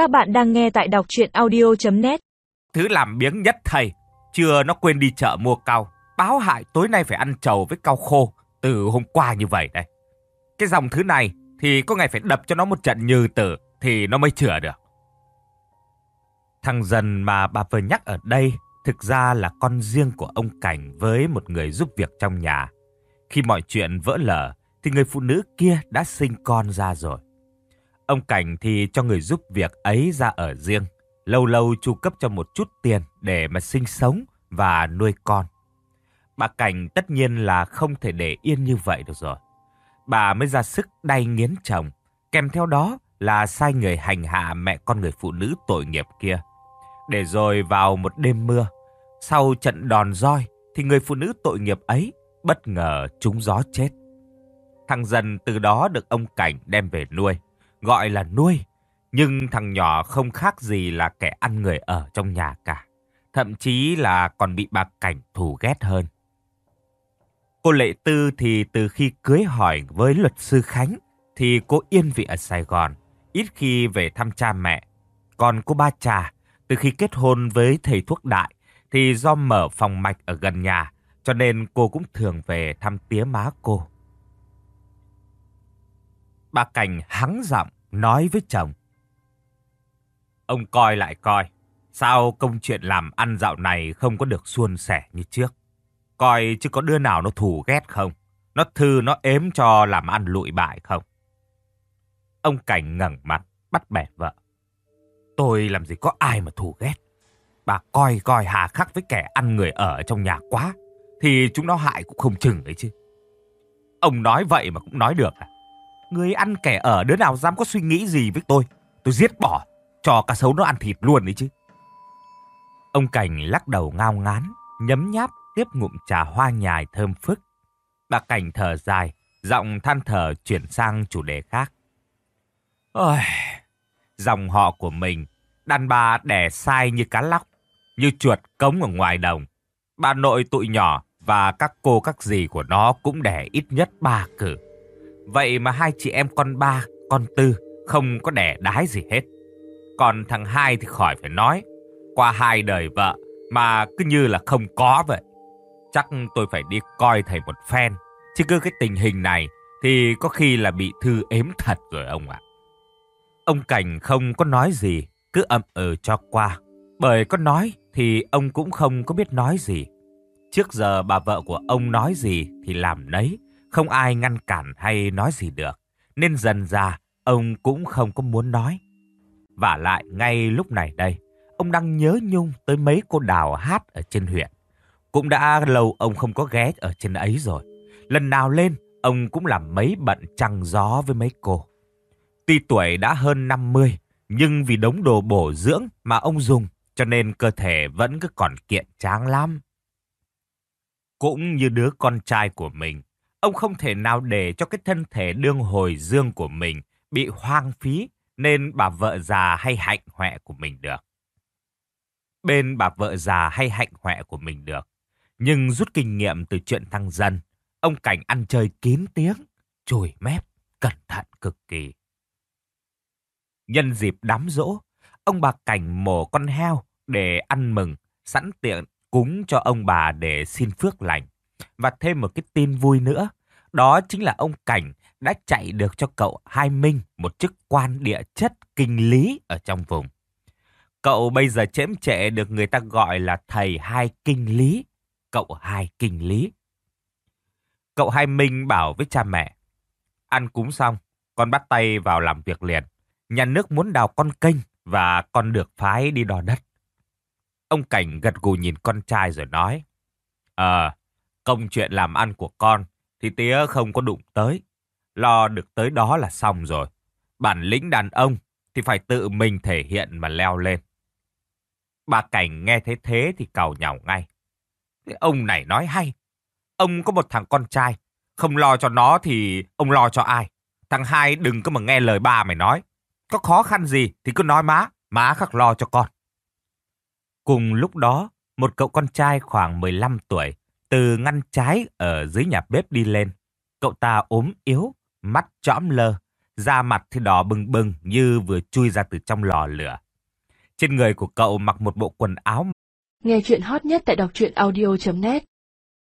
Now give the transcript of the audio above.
Các bạn đang nghe tại đọc chuyện audio.net Thứ làm biếng nhất thầy, chưa nó quên đi chợ mua cau. Báo hại tối nay phải ăn trầu với cau khô từ hôm qua như vậy đây. Cái dòng thứ này thì có ngày phải đập cho nó một trận như tử thì nó mới chữa được. Thằng dần mà bà vừa nhắc ở đây thực ra là con riêng của ông Cảnh với một người giúp việc trong nhà. Khi mọi chuyện vỡ lở thì người phụ nữ kia đã sinh con ra rồi. Ông Cảnh thì cho người giúp việc ấy ra ở riêng, lâu lâu chu cấp cho một chút tiền để mà sinh sống và nuôi con. Bà Cảnh tất nhiên là không thể để yên như vậy được rồi. Bà mới ra sức đay nghiến chồng, kèm theo đó là sai người hành hạ mẹ con người phụ nữ tội nghiệp kia. Để rồi vào một đêm mưa, sau trận đòn roi thì người phụ nữ tội nghiệp ấy bất ngờ trúng gió chết. Thằng dần từ đó được ông Cảnh đem về nuôi gọi là nuôi, nhưng thằng nhỏ không khác gì là kẻ ăn người ở trong nhà cả. Thậm chí là còn bị bà Cảnh thù ghét hơn. Cô Lệ Tư thì từ khi cưới hỏi với luật sư Khánh thì cô yên vị ở Sài Gòn, ít khi về thăm cha mẹ. Còn cô Ba Trà, từ khi kết hôn với thầy thuốc đại thì do mở phòng mạch ở gần nhà, cho nên cô cũng thường về thăm tía má cô. Bà Cảnh hắng giọng nói với chồng. Ông coi lại coi, sao công chuyện làm ăn dạo này không có được suôn sẻ như trước. Coi chứ có đứa nào nó thù ghét không? Nó thư nó ếm cho làm ăn lụi bại không? Ông Cảnh ngẩng mặt, bắt bẻ vợ. Tôi làm gì có ai mà thù ghét. Bà coi coi hà khắc với kẻ ăn người ở trong nhà quá, thì chúng nó hại cũng không chừng ấy chứ. Ông nói vậy mà cũng nói được à? Người ăn kẻ ở đứa nào dám có suy nghĩ gì với tôi. Tôi giết bỏ, cho cá sấu nó ăn thịt luôn đấy chứ. Ông Cảnh lắc đầu ngao ngán, nhấm nháp tiếp ngụm trà hoa nhài thơm phức. Bà Cảnh thở dài, giọng than thở chuyển sang chủ đề khác. Ôi, dòng họ của mình, đàn bà đẻ sai như cá lóc, như chuột cống ở ngoài đồng. Bà nội tụi nhỏ và các cô các dì của nó cũng đẻ ít nhất ba cử. Vậy mà hai chị em con ba, con tư không có đẻ đái gì hết. Còn thằng hai thì khỏi phải nói. Qua hai đời vợ mà cứ như là không có vậy. Chắc tôi phải đi coi thầy một phen. Chứ cứ cái tình hình này thì có khi là bị thư ếm thật rồi ông ạ. Ông Cảnh không có nói gì, cứ ậm ừ cho qua. Bởi có nói thì ông cũng không có biết nói gì. Trước giờ bà vợ của ông nói gì thì làm nấy, không ai ngăn cản hay nói gì được, nên dần ra ông cũng không có muốn nói. Và lại ngay lúc này đây, ông đang nhớ nhung tới mấy cô đào hát ở trên huyện. Cũng đã lâu ông không có ghé ở trên ấy rồi. Lần nào lên, ông cũng làm mấy bận trăng gió với mấy cô. Tuy tuổi đã hơn 50, nhưng vì đống đồ bổ dưỡng mà ông dùng, cho nên cơ thể vẫn cứ còn kiện tráng lắm. Cũng như đứa con trai của mình, Ông không thể nào để cho cái thân thể đương hồi dương của mình bị hoang phí nên bà vợ già hay hạnh hoẹ của mình được. Bên bà vợ già hay hạnh hoẹ của mình được. Nhưng rút kinh nghiệm từ chuyện thăng dân, ông Cảnh ăn chơi kín tiếng, chùi mép, cẩn thận cực kỳ. Nhân dịp đám rỗ, ông bà Cảnh mổ con heo để ăn mừng, sẵn tiện cúng cho ông bà để xin phước lành. Và thêm một cái tin vui nữa, đó chính là ông Cảnh đã chạy được cho cậu Hai Minh một chức quan địa chất kinh lý ở trong vùng. Cậu bây giờ chễm trệ được người ta gọi là thầy hai kinh lý, cậu hai kinh lý. Cậu Hai Minh bảo với cha mẹ, ăn cúng xong, con bắt tay vào làm việc liền. Nhà nước muốn đào con kênh và con được phái đi đo đất. Ông Cảnh gật gù nhìn con trai rồi nói, Ờ, công chuyện làm ăn của con thì tía không có đụng tới. Lo được tới đó là xong rồi. Bản lĩnh đàn ông thì phải tự mình thể hiện mà leo lên. Bà Cảnh nghe thấy thế thì cào nhào ngay. Thế ông này nói hay. Ông có một thằng con trai. Không lo cho nó thì ông lo cho ai. Thằng hai đừng có mà nghe lời ba mày nói. Có khó khăn gì thì cứ nói má. Má khắc lo cho con. Cùng lúc đó, một cậu con trai khoảng 15 tuổi từ ngăn trái ở dưới nhà bếp đi lên. Cậu ta ốm yếu, mắt trõm lơ, da mặt thì đỏ bừng bừng như vừa chui ra từ trong lò lửa. Trên người của cậu mặc một bộ quần áo. Nghe chuyện hot nhất tại đọc truyện audio.net